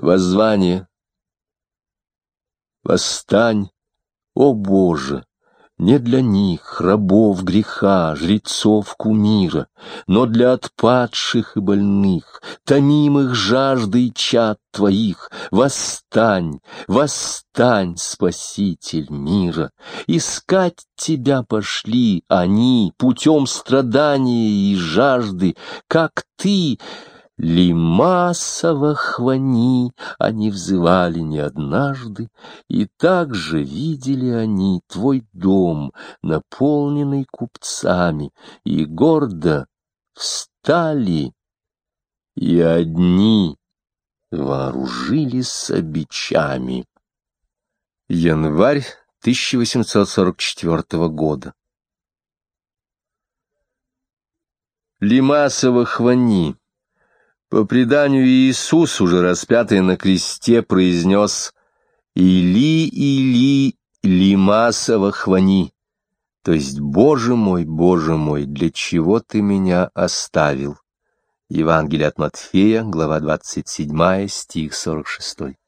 Воззвание. Восстань, о Боже! Не для них, рабов греха, жрецов кумира, но для отпадших и больных, томимых жаждой чад твоих, восстань, восстань, Спаситель мира. Искать тебя пошли они путем страдания и жажды, как ты, Лимасова хвани они взывали не однажды, и также видели они твой дом, наполненный купцами, и гордо встали, и одни вооружились обечами. Январь 1844 года. Лимасова хвани по преданию Иисус, уже распятый на кресте, произнес «Или, или, лимасова хвани», то есть «Боже мой, Боже мой, для чего ты меня оставил?» Евангелие от Матфея, глава 27, стих 46.